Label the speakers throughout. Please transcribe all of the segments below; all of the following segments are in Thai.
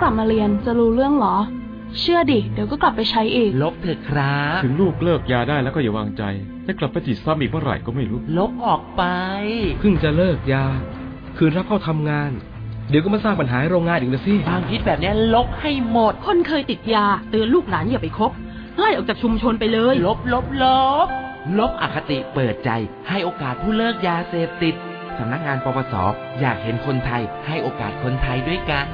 Speaker 1: กแล้วกลับมาเรียนจะรู้เรื่องเหรอ เชื่อดิ เดี๋ยวก็กลับไปใช้อีก
Speaker 2: ลบเถอะครับ
Speaker 3: ถึงลูกเลิกยาได้แล้วก็อย่าวางใจ จะกลับไปติดซ้ำอีกเมื่อไหร่ก็ไม่รู้
Speaker 2: ลบออกไป
Speaker 4: เพิ่งจะเลิกยา คืนรับเข้าทำงาน เดี๋ยวก็มาสร้างปัญหาให้โรงงานอีกนะสิ
Speaker 2: ความคิดแบบเนี้ยลบให้หมด
Speaker 5: คนเคยติดยา เตือนลูกหลานอย่าไปคบไล่ออกจากชุมชนไปเลย
Speaker 2: ลบลบลบ ลบอคติเปิดใจให้โอกาสผู้เลิกยาเสพติดสำนักงานปปสอยากเห็นคนไทยให้โอกาสคนไทยด้วยกัน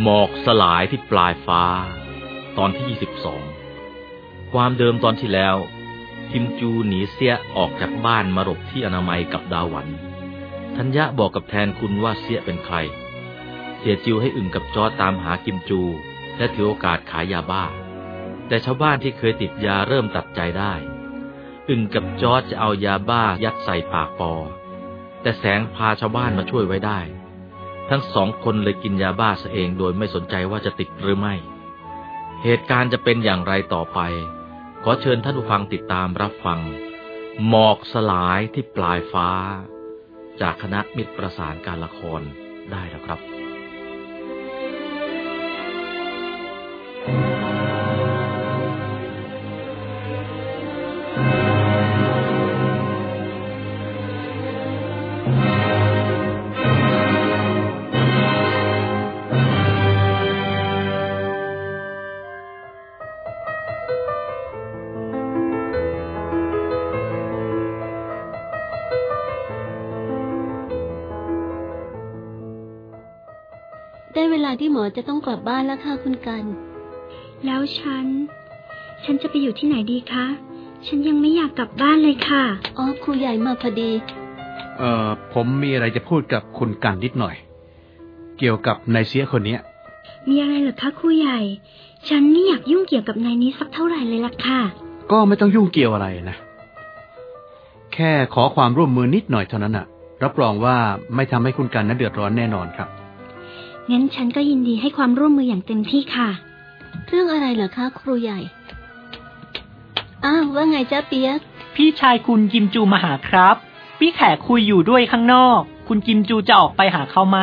Speaker 6: หมอกสลายที่ปลายฟ้า ตอนที่ 22 ความเดิมตอนที่แล้ว คิมจูหนีเสียออกจากบ้านมาหลบที่อนามัยกับดาวัน ทัญญะบอกกับแทนคุณว่าเสียเป็นใคร เสียจิวให้อึ่งกับจอตามหากิมจู และถือโอกาสขายยาบ้า แต่ชาวบ้านที่เคยติดยาเริ่มตัดใจได้ อึ่งกับจอจะเอายาบ้ายัดใส่ปากปอ แต่แสงพาชาวบ้านมาช่วยไว้ได้ ทั้งสองคนเลยกินยาบ้าซะเองโดยไม่สนใจว่าจะติดหรือไม่ เหตุการณ์จะเป็นอย่างไรต่อไป ขอเชิญท่านผู้ฟังติดตามรับฟัง หมอกสลายที่ปลายฟ้า จากคณะมิตรประสานการละครได้แล้วครับา
Speaker 7: ที่หมอจะต้องกลับบ้านแล้วค่ะคุณกัน
Speaker 8: แล้วฉัน ฉันจะไปอยู่ที่ไหนดีคะ ฉันยังไม่อยากกลับบ้านเลยค่ะ
Speaker 7: อ๋อครูใหญ่มาพอดี
Speaker 9: เอ่อ ผมมีอะไรจะพูดกับคุณกันนิดหน่อย เกี่ยวกับนายเสียคนเนี้ย
Speaker 8: มีอะไรเหรอคะครูใหญ่ ฉันไม่อยากยุ่งเกี่ยวกับนายนี้สักเท่าไหร่เลยล่ะค่ะ
Speaker 9: ก็ไม่ต้องยุ่งเกี่ยวอะไรนะ แค่ขอความร่วมมือนิดหน่อยเท่านั้นน่ะรับรองว่าไม่ทำให้คุณกันนั้นเดือดร้อนแน่นอนครับ
Speaker 8: งั้นฉันก็ยินดีให้ความร่วมมืออย่างเต็มที่ค่ะ
Speaker 7: เรื่องอะไรเหรอคะครูใหญ่ อ้าวว่าไงจ้าเปียก
Speaker 10: พี่ชายคุณกิมจูมาหาครับ พี่แขกคุยอยู่ด้วยข้างนอก คุณกิมจูจะออกไปหาเขาไหม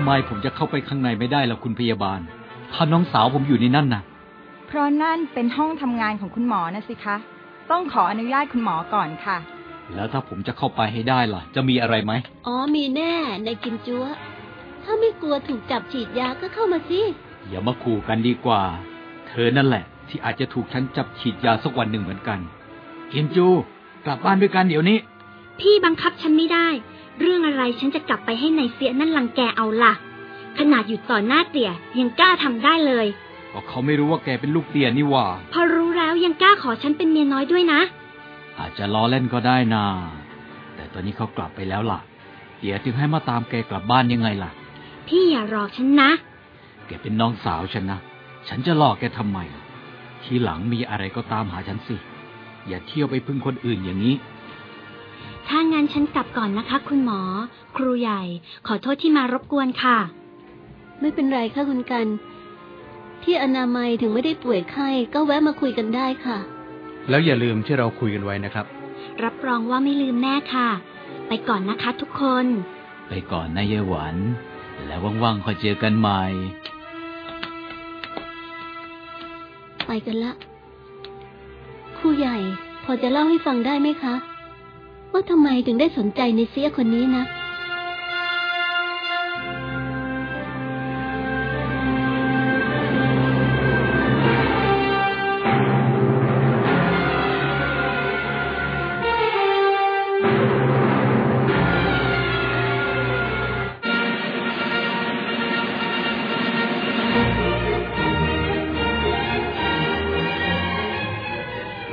Speaker 10: ำ
Speaker 11: ไมผมจะเข้าไปข้างในไม่ได้ล่ะคุณพยาบาลถ้าน้องสาวผมอยู่ในนั่นน่ะ
Speaker 12: เพราะนั่นเป็นห้องทำงานของคุณหมอนะสิคะ ต้องขออนุญาตคุณหมอก่อนค่ะ
Speaker 11: แล้วถ้าผมจะเข้าไปให้ได้ล่ะ จะมีอะไรไหม
Speaker 7: อ๋อมีแน่ในกิมจัวถ้าไม่กลัวถูกจับฉีดยาก็เข้ามาสิ
Speaker 11: อย่ามาขู่กันดีกว่า เธอนั่นแหละ ที่อาจจะถูกฉันจับฉีดยาสักวันหนึ่งเหมือนกันกิมจู กลับบ้านด้วยกันเดี๋ยวนี้
Speaker 8: พี่บังคับฉันไม่ได้ เรื่องอะไรฉันจะกลับไปให้นายเสียนั่นลังแกเอาล่ะ ขนาดอยู่ต่อหน้าเตี่ยยังกล้าทำได้เลย
Speaker 11: ก็เขาไม่รู้ว่าแกเป็นลูกเตียนี่หว่า
Speaker 8: พอรู้แล้วยังกล้าขอฉันเป็นเมียน้อยด้วยนะ
Speaker 11: อาจจะล้อเล่นก็ได้นาแต่ตอนนี้เขากลับไปแล้วล่ะเดี๋ยวถึงให้มาตามแกกลับบ้านยังไงล่ะ
Speaker 8: พี่อย่าหลอกฉันนะ
Speaker 11: แกเป็นน้องสาวฉันนะ ฉันจะหลอกแกทำไม ทีหลังมีอะไรก็ตามหาฉันสิ อย่าเที่ยวไปพึ่งคนอื่นอย่างนี้
Speaker 8: ถ้างั้นฉันกลับก่อนนะคะ คุณหมอ ครูใหญ่ ขอโทษที่มารบกวนค่ะ
Speaker 7: ไม่เป็นไรค่ะคุณกัน ที่อนามัยถึงไม่ได้ป่วยไข้ก็แวะมาคุยกันได้ค่ะ
Speaker 9: แล้วอย่าลืมที่เราคุยกันไว้นะครับ
Speaker 8: รับรองว่าไม่ลืมแน่ค่ะ ไปก่อนนะคะ ทุกคน
Speaker 11: ไปก่อนนะยายหวานแล้วว่างๆค่อยเจอกันใหม่
Speaker 7: ไปกันละครูใหญ่ พอจะเล่าให้ฟังได้ไหมคะ ว่าทำไมถึงได้สนใจในเสียคนนี้นะ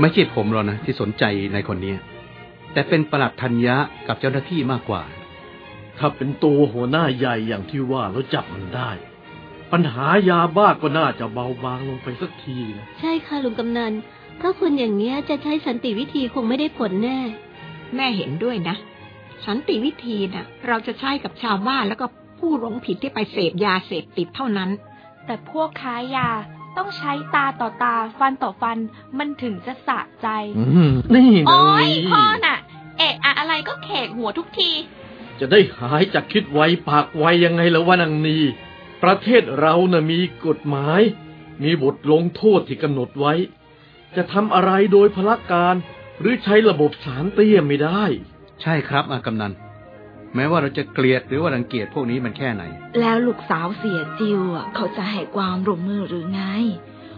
Speaker 9: ไม่ใช่ผมหรอกนะที่สนใจในคนนี้ แต่เป็นประหลัดธัญญะกับเจ้าหน้าที่มากกว่า
Speaker 13: ถ้าเป็นตัวหัวหน้าใหญ่อย่างที่ว่าแล้วจับมันได้ ปัญหายาบ้าก็น่าจะเบาบางลงไปสักทีนะ
Speaker 7: ใช่ค่ะลุงกำนันเพราะคนอย่างเนี้ยจะใช้สันติวิธีคงไม่ได้ผลแน่
Speaker 5: แม่เห็นด้วยนะ สันติวิธีน่ะ เราจะใช้กับชาวบ้านแล้วก็ผู้หลงผิดที่ไปเสพยาเสพติดเท่านั้น
Speaker 1: แต่พวกค้ายา ต้องใช้ตาต่อตาฟันต่อฟันมันถึงจะสะใจ
Speaker 13: นี่นะ
Speaker 1: โอ้ยพ่อน่ะ เอะอะอะไรก็เขกหัวทุกที
Speaker 13: จะได้หายจากคิดไวปากไวยังไงแล้ววะนางนีประเทศเรานะ่ะมีกฎหมาย มีบทลงโทษที่กำหนดไว้ จะทำอะไรโดยพละการ หรือใช้ระบบสารเตี้ยไม่ได้
Speaker 9: ใช่ครับอากำนัน แม้ว่าเราจะเกลียดหรือว่ารังเกียจพวกนี้มันแค่ไหน
Speaker 14: แล้วลูกสาวเสียจิวอะเขาจะให้ความร่วมมือหรือไง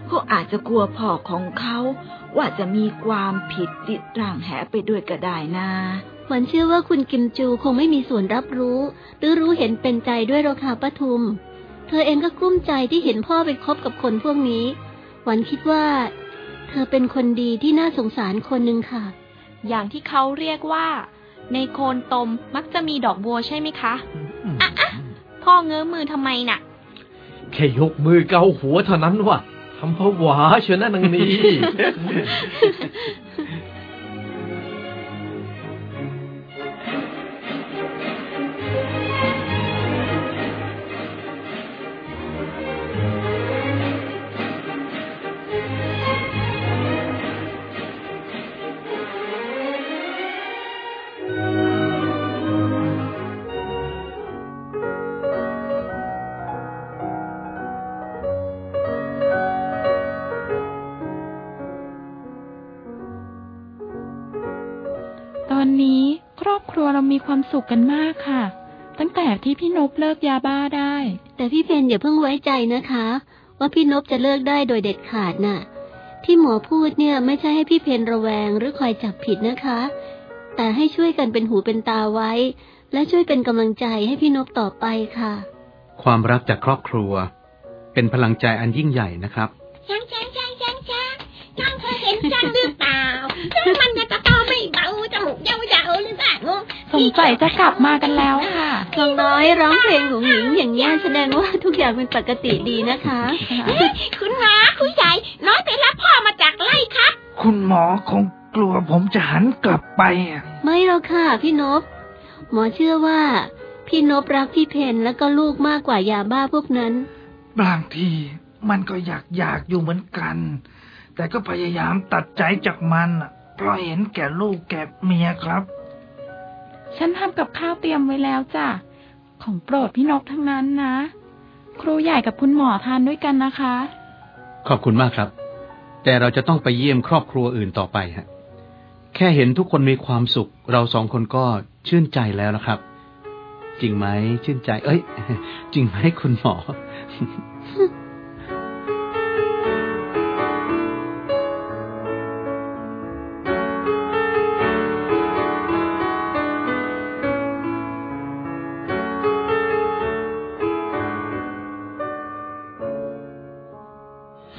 Speaker 14: เขาอาจจะกลัวพ่อของเขาว่าจะมีความผิดติดร่างแหไปด้วยก็ได้นะ
Speaker 7: หวันเชื่อว่าคุณกิมจูคงไม่มีส่วนรับรู้ หรือรู้เห็นเป็นใจด้วยหรอกค่ะป้าทุม เธอเองก็กลุ้มใจที่เห็นพ่อไปคบกับคนพวกนี้หวันคิดว่า เธอเป็นคนดีที่น่าสงสารคนหนึ่งค่ะ
Speaker 1: อย่างที่เขาเรียกว่า ในโคนตมมักจะมีดอกบัวใช่ไหมคะอะอะพ่อเงื้อมือทำไมน่ะ
Speaker 13: แค่ยกมือเกาหัวเท่านั้นวะทำผวาเชียวนะนางนี
Speaker 15: อนนี้ครอบครัวเรามีความสุขกันมากค่ะ ตั้งแต่ที่พี่นบเลิกยาบ้าได้
Speaker 7: แต่พี่เพนอย่าเพิ่งไว้ใจนะคะ ว่าพี่นบจะเลิกได้โดยเด็ดขาดน่ะ ที่หมอพูดเนี่ยไม่ใช่ให้พี่เพนระแวงหรือคอยจับผิดนะคะ แต่ให้ช่วยกันเป็นหูเป็นตาไว้ และช่วยเป็นกำลังใจให้พี่นบต่อไปค่ะ
Speaker 9: ความรักจากครอบครัว เป็นพลังใจอันยิ่งใหญ่นะครับ
Speaker 16: ช้างช้างช้างช้างช้างน้องเคยเห็นช้างหรือเปล่าช้างมันจะตะตอไม่เบา จมูกยาวๆหรือเปล่า
Speaker 15: สงสัยจะกลับมากันแล้วค่ะ
Speaker 7: น้องน้อยร้องเพลงของหญิงอย่างนี้ยแสดงว่าทุกอย่างเป็นปกติดีนะคะ
Speaker 16: คุณหมอคุณใหญ่น้อยไปรับพ่อมาจากไร่ครับ
Speaker 17: คุณหมอคงกลัวผมจะหันกลับไปอะ
Speaker 7: ไม่หรอกค่ะ พี่นบหมอเชื่อว่า พี่นบรักพี่เพนแล้วก็ลูกมากกว่ายาบ้าพวกนั้น
Speaker 17: บางทีมันก็อยากอยากอยู่เหมือนกัน แต่ก็พยายามตัดใจจากมันอะ เพราะเห็นแก่ลูกแก่เมียครับ
Speaker 15: ฉันทำกับข้าวเตรียมไว้แล้วจ้ะขอของโปรดพี่นกทั้งนั้นนะ ครูใหญ่กับคุณหมอทานด้วยกันนะคะ
Speaker 9: ขอบคุณมากครับ แต่เราจะต้องไปเยี่ยมครอบครัวอื่นต่อไปฮะ แค่เห็นทุกคนมีความสุข เราสองคนก็ชื่นใจแล้วนะครับ จริงไหมชื่นใจ เอ้ย จริงไหมคุณหมอ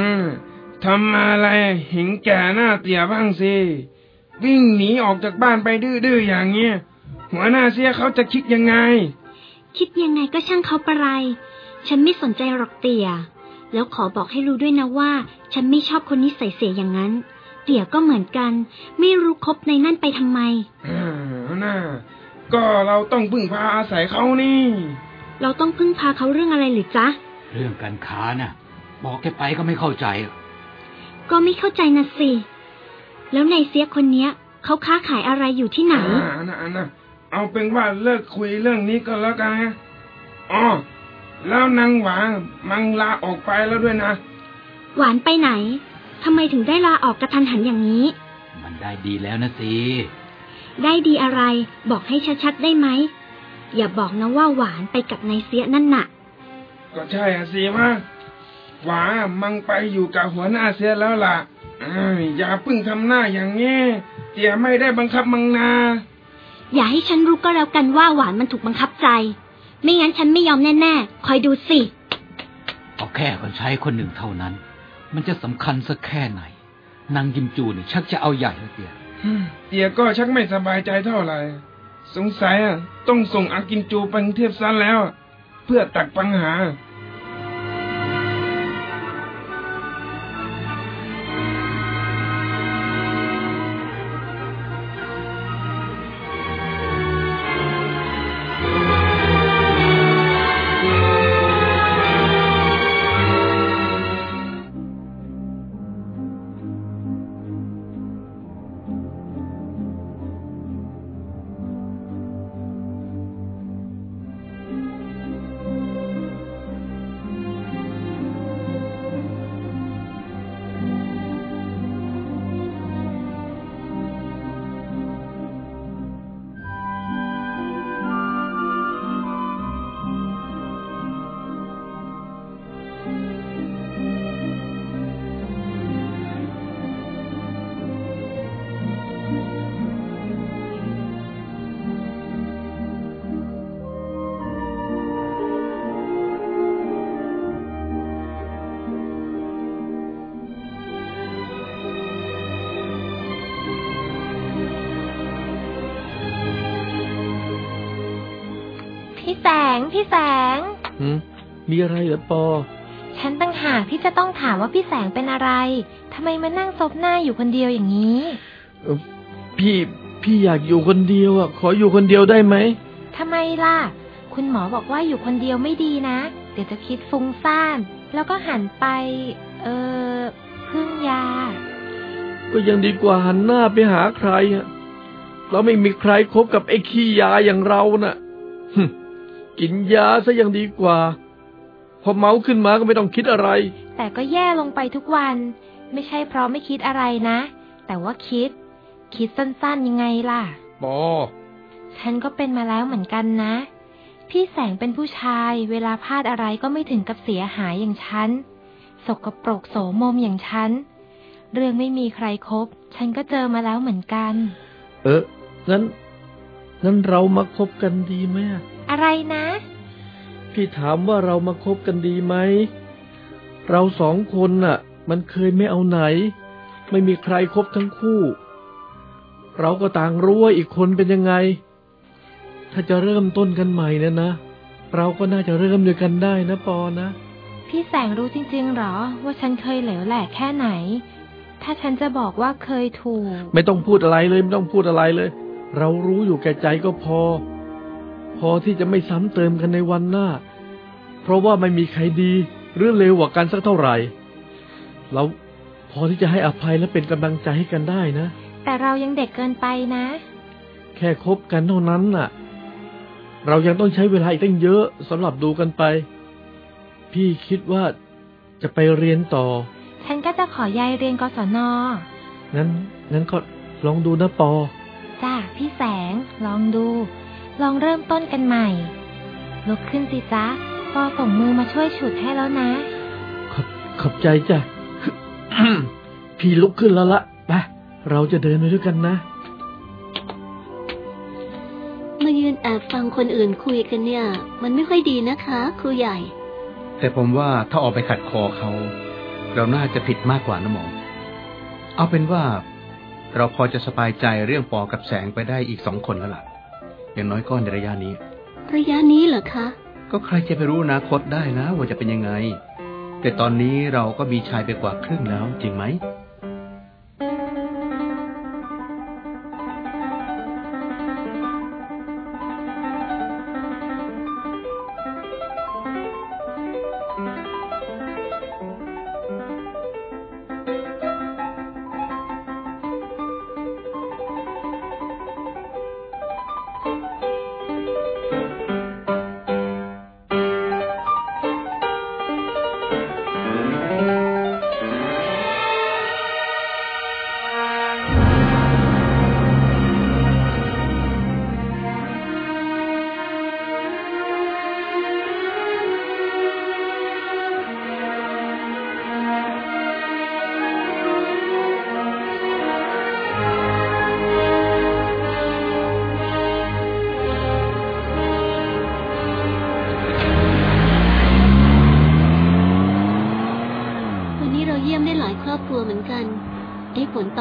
Speaker 17: ทีหลังทำอะไรเห็นแก่หน้าเตี่ยบ้างสิ วิ่งหนีออกจากบ้านไปดื้อๆอย่างเงี้ย หัวหน้าเสียเขาจะคิดยังไง
Speaker 8: คิดยังไงก็ช่างเขาประไร ฉันไม่สนใจหรอกเตี่ย แล้วขอบอกให้รู้ด้วยนะว่า ฉันไม่ชอบคนนิสัยเสียอย่างนั้น เตี่ยก็เหมือนกัน ไม่รู้คบในนั่นไปทำไม
Speaker 17: อ่าน่าก็เราต้องพึ่งพาอาศัยเขานี่
Speaker 8: เราต้องพึ่งพาเขาเรื่องอะไรหรือจ๊ะ
Speaker 11: เรื่องการค้าน่ะ บอกแกไปก็ไม่เข้าใจ
Speaker 8: ก็ไม่เข้าใจนะสิ แล้วในเสียคนเนี้ยเขาค้าขายอะไรอยู่ที่ไหน
Speaker 17: อ่านะนะเอาเป็นว่าเลิกคุยเรื่องนี้ก็แล้วกันนะอ๋อแล้วนางหวางมังลาออกไปแล้วด้วยนะ
Speaker 8: หวานไปไหนทำไมถึงได้ลาออกกระทันหันอย่างนี้
Speaker 11: มันได้ดีแล้วนะสิ
Speaker 8: ได้ดีอะไรบอกให้ชัดๆได้ไหม อย่าบอกนะว่าหวานไปกับนายเสียนั่นน่ะ
Speaker 17: ก็ใช่อะสิว่า หวามังไปอยู่กับหัวหน้าเสียแล้วล่ะอ้ายอย่าเพึ่งทำหน้าอย่างงี้เตี่ยไม่ได้บังคับมังนา
Speaker 8: อย่าให้ฉันรู้ก็แล้วกันว่าหวานมันถูกบังคับใจ ไม่งั้นฉันไม่ยอมแน่ๆ คอยดูสิ
Speaker 11: เอาแค่คนใช้คนหนึ่งเท่านั้น มันจะสำคัญสักแค่ไหน นางยิมจูนี่ชักจะเอาใหญ่แล้วเตีย
Speaker 17: เตี่ยก็ชักไม่สบายใจเท่าไหร่ สงสัยอะต้องส่งอากินจูไปกรุงเทพซะแล้ว เพื่อตักปัญหา
Speaker 18: พี่แสง
Speaker 13: หืมมีอะไรเหรอปอ
Speaker 18: ฉันตั้งหากที่จะต้องถามว่าพี่แสงเป็นอะไรทำไมมานั่งซบหน้าอยู่คนเดียวอย่างนี้
Speaker 13: เอ่อพี่พี่อยากอยู่คนเดียวอะ ขออยู่คนเดียวได้ไหม
Speaker 18: ทำไมล่ะ คุณหมอบอกว่าอยู่คนเดียวไม่ดีนะ เดี๋ยวจะคิดฟุ้งซ่าน แล้วก็หันไป เออพึ่งยา
Speaker 13: ก็ยังดีกว่าหันหน้าไปหาใครอะ เราไม่มีใครคบกับไอ้ขี้ยาอย่างเราน่ะหึ กินยาซะยังดีกว่า พอเมาขึ้นมาก็ไม่ต้องคิดอะไร
Speaker 18: แต่ก็แย่ลงไปทุกวัน ไม่ใช่เพราะไม่คิดอะไรนะ แต่ว่าคิด คิดสั้นๆยังไงล่ะ
Speaker 13: ปอ
Speaker 18: ฉันก็เป็นมาแล้วเหมือนกันนะ พี่แสงเป็นผู้ชาย เวลาพลาดอะไรก็ไม่ถึงกับเสียหายอย่างฉัน สกปรกโสมมอย่างฉัน เรื่องไม่มีใครครบ ฉันก็เจอมาแล้วเหมือนกัน
Speaker 13: เอองั้นงั้นเรามาคบกันดีไหม อะ
Speaker 18: อะไรนะ
Speaker 13: พี่ถามว่าเรามาคบกันดีไหม เราสองคนน่ะ มันเคยไม่เอาไหน ไม่มีใครคบทั้งคู่ เราก็ต่างรู้ว่าอีกคนเป็นยังไง ถ้าจะเริ่มต้นกันใหม่เนี่ยนะ เราก็น่าจะเริ่มด้วยกันได้นะปอนะ
Speaker 18: พี่แสงรู้จริง ๆ หรอ ว่าฉันเคยเหลวแหลกแค่ไหน ถ้าฉันจะบอกว่าเคยถูก
Speaker 13: ไม่ต้องพูดอะไรเลย ไม่ต้องพูดอะไรเลย เรารู้อยู่แก่ใจก็พอ พอที่จะไม่ซ้ำเติมกันในวันหน้า เพราะว่าไม่มีใครดีหรือเลวกว่ากันสักเท่าไหร่เราพอที่จะให้อภัยและเป็นกำลังใจให้กันได้นะ
Speaker 18: แต่เรายังเด็กเกินไปนะ
Speaker 13: แค่คบกันเท่านั้นน่ะ เรายังต้องใช้เวลาอีกตั้งเยอะสำหรับดูกันไป พี่คิดว่าจะไปเรียนต่อ
Speaker 18: ฉันก็จะขอยายเรียนกศน
Speaker 13: งั้นงั้นก็ลองดูนะปอ
Speaker 18: จ้าพี่แสงลองดู ลองเริ่มต้นกันใหม่ ลุกขึ้นสิจ๊ะปอส่งมือมาช่วยฉุดให้แล้วนะ
Speaker 13: ขอบขอบใจจ้ะ พี่ลุกขึ้นแล้วละไปเราจะเดินไปด้วยกันนะ
Speaker 7: มายืนแอบฟังคนอื่นคุยกันเนี่ย มันไม่ค่อยดีนะคะ ครูใหญ่
Speaker 9: แต่ผมว่าถ้าออกไปขัดคอเขา เราน่าจะผิดมากกว่านะหมอ เอาเป็นว่า เราพอจะสบายใจเรื่องปอกับแสงไปได้อีกสองคนแล้วล่ะ อย่างน้อยก็ในระยะนี้
Speaker 7: ระยะนี้เหรอคะ
Speaker 9: ก็ใครจะไปรู้อนาคตได้นะว่าจะเป็นยังไง แต่ตอนนี้เราก็มีชายไปกว่าครึ่งแล้วจริงไหม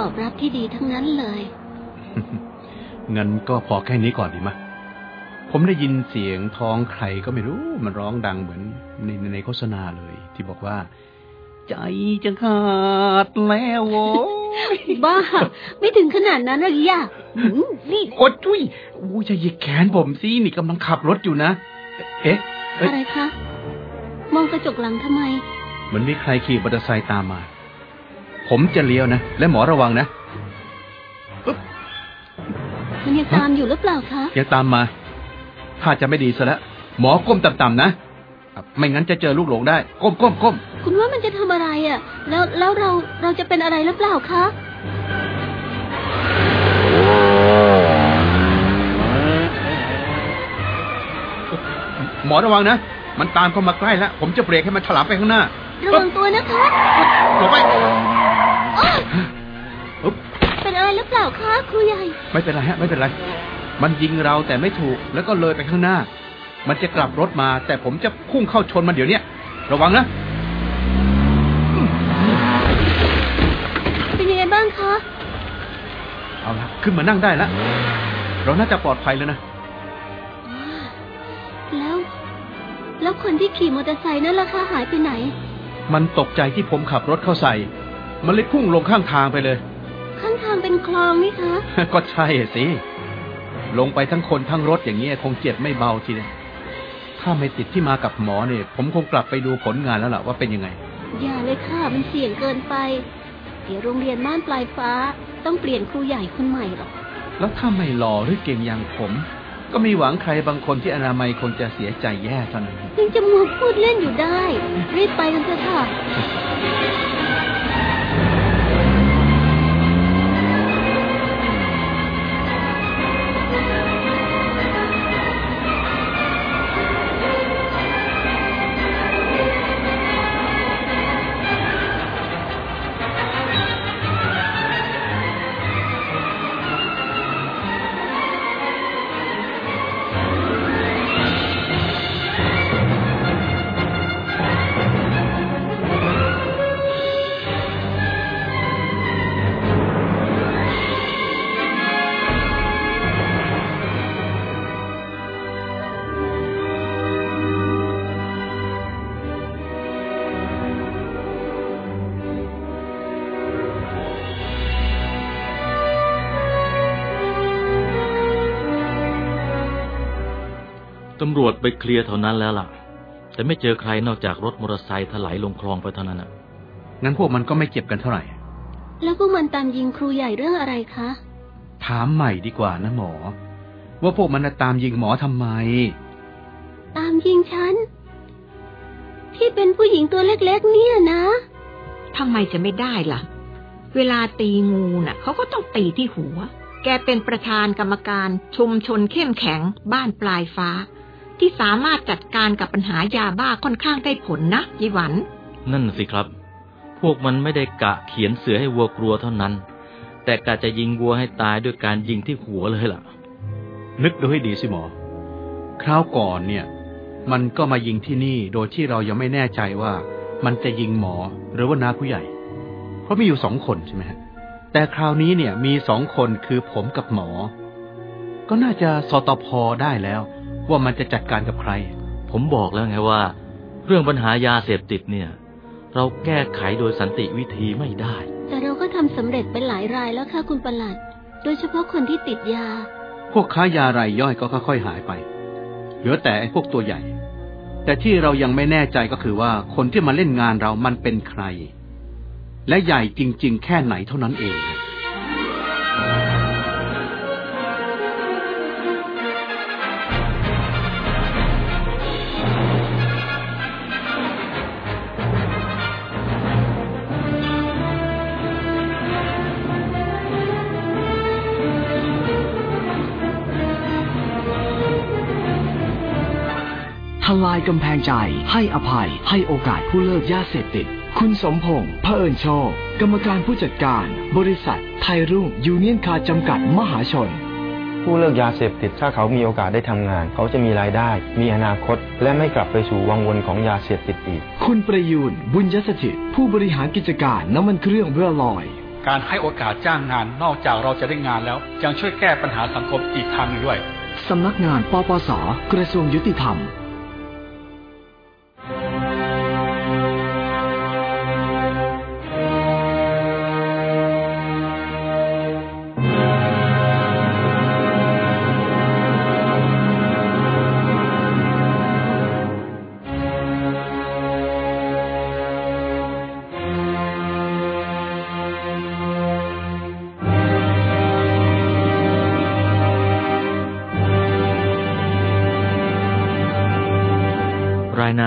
Speaker 7: อบรับที่ดีทั้งนั้นเลย
Speaker 9: งั้นก็พอแค่นี้ก่อนดีมะ ผมได้ยินเสียงท้องใครก็ไม่รู้ มันร้องดังเหมือนในในในโฆษณาเลย ที่บอกว่า ใจจะขาดแล้วโว้ย
Speaker 7: บ้า ไม่ถึงขนาดนั้นหรอกย่า
Speaker 9: นี่โอ๊ยจุ้ยอู้จะหยิกแขนผมสินี่กำลังขับรถอยู่นะ เอ๊ะเอ๊ะ
Speaker 7: อะไรคะ มองกระจกหลังทำไม
Speaker 9: เหมือนมีใครขี่มอเตอร์ไซค์ตามมา ผมจะเลี้ยวนะ และหมอระวังนะ
Speaker 7: มันยังตามอยู่หรือเปล่าคะ
Speaker 9: ยังตามมา ถ้าจะไม่ดีซะแล้วหมอก้มต่ำๆนะอะไม่งั้นจะเจอลูกหลงได้ ก้มก้มก้ม
Speaker 7: คุณว่ามันจะทำอะไรอะ แล้วแล้วเราเราจะเป็นอะไรหรือเปล่าคะ
Speaker 9: หมอระวังนะ มันตามเข้ามาใกล้แล้ว ผมจะเบรกให้มันถลำไปข้างหน้า
Speaker 7: ระวังตัวนะคะ
Speaker 9: หลบไป
Speaker 7: อ๊ะเป็นอะไรหรือเปล่าคะครูใหญ่
Speaker 9: ไม่เป็นไรฮะ ไม่เป็นไร มันยิงเราแต่ไม่ถูกแล้วก็เลยไปข้างหน้า มันจะกลับรถมา แต่ผมจะพุ่งเข้าชนมันเดี๋ยวเนี้ยระวังนะ
Speaker 7: เป็นยังไงบ้างคะ
Speaker 9: เอาละขึ้นมานั่งได้แล้วเราน่าจะปลอดภัยแล้วนะ
Speaker 7: แล้ว แล้วคนที่ขี่มอเตอร์ไซค์นั่นล่ะคะหายไปไหน
Speaker 9: มันตกใจที่ผมขับรถเข้าใส่ มันเลยพุ่งลงข้างทางไปเลย
Speaker 7: ข้างทางเป็นคลองนี่คะ
Speaker 9: ก็ใช่สิ ลงไปทั้งคนทั้งรถอย่างเงี้ยคงเจ็บไม่เบาทีเดียวถ้าไม่ติดที่มากับหมอเนี่ย ผมคงกลับไปดูผลงานแล้วล่ะว่าเป็นยังไง
Speaker 7: อย่าเลยค่ะมันเสี่ยงเกินไป เดี๋ยวโรงเรียนม่านปลายฟ้า ต้องเปลี่ยนครูใหญ่คนใหม่หรอก
Speaker 9: แล้วถ้าไม่หล่อหรือเก่งอย่างผม ก็มีหวังใครบางคนที่อนามัยคงจะเสียใจแย่เท่านั้น
Speaker 7: ยังจะมัวพูดเล่นอยู่ได้ รีบไปกันเถอะค่ะำ
Speaker 6: รวจไปเคลียร์เท่านั้นแล้วล่ะ แต่ไม่เจอใครนอกจากรถมอเตอร์ไซค์ถลายลงคลองไปเท่านั้นอะ
Speaker 9: งั้นพวกมันก็ไม่เจ็บกันเท่าไหร่
Speaker 7: แล้วพวกมันตามยิงครูใหญ่เรื่องอะไรคะ
Speaker 9: ถามใหม่ดีกว่านะหมอ ว่าพวกมันน่ะตามยิงหมอทำไม
Speaker 7: ตามยิงฉัน ที่เป็นผู้หญิงตัวเล็กๆ เนี่ยนะ
Speaker 5: ทำไมจะไม่ได้ล่ะ เวลาตีงูน่ะเขาก็ต้องตีที่หัว แกเป็นประธานกรรมการชุมชนเข้มแข็งบ้านปลายฟ้า ที่สามารถจัดการกับปัญหายาบ้าค่อนข้างได้ผลนะยีหวัน
Speaker 6: นั่นสิครับ พวกมันไม่ได้กะเขียนเสือให้วัวกลัวเท่านั้น แต่กะจะยิงวัวให้ตายด้วยการยิงที่หัวเลยล่ะ
Speaker 9: นึกดูให้ดีสิหมอ คราวก่อนเนี่ย มันก็มายิงที่นี่โดยที่เรายังไม่แน่ใจว่า มันจะยิงหมอหรือว่านาผู้ใหญ่ เพราะมีอยู่สองคนใช่ไหมฮะแต่คราวนี้เนี่ยมีสองคนคือผมกับหมอ ก็น่าจะสตพได้แล้ว ว่ามันจะจัดการกับใคร
Speaker 6: ผมบอกแล้วไงว่า เรื่องปัญหายาเสพติดเนี่ย เราแก้ไขโดยสันติวิธีไม่ได้
Speaker 7: แต่เราก็ทำสำเร็จไปหลายรายแล้วค่ะคุณประหลัด โดยเฉพาะคนที่ติดยา
Speaker 9: พวกค้ายารายย่อยก็ค่อยๆหายไป เหลือแต่ไอ้พวกตัวใหญ่ แต่ที่เรายังไม่แน่ใจก็คือว่าคนที่มาเล่นงานเรามันเป็นใคร และใหญ่จริง ๆ แค่ไหนเท่านั้นเอง
Speaker 19: ลายกำแพงใจ ให้อภัย ให้โอกาสผู้เลิกยาเสพติด คุณสมพงษ์เผอิญโชค กรรมการผู้จัดการ บริษัท ไทยรุ่งยูเนียนคาร์จำกัดมหาชน
Speaker 20: ผู้เลิกยาเสพติดถ้าเขามีโอกาสได้ทำงาน เขาจะมีรายได้ มีอนาคต และไม่กลับไปสู่วังวนของยาเสพติดอีก
Speaker 19: คุณประยูนบุญยสถิตผู้บริหารกิจการน้ำมันเครื่องเรือลอย
Speaker 21: การให้โอกาสจ้างงานนอกจากเราจะได้งานแล้ว ยังช่วยแก้ปัญหาสังคมอีกทางหนึงด้วย
Speaker 19: สำนักงานปปส กระทรวงยุติธรรม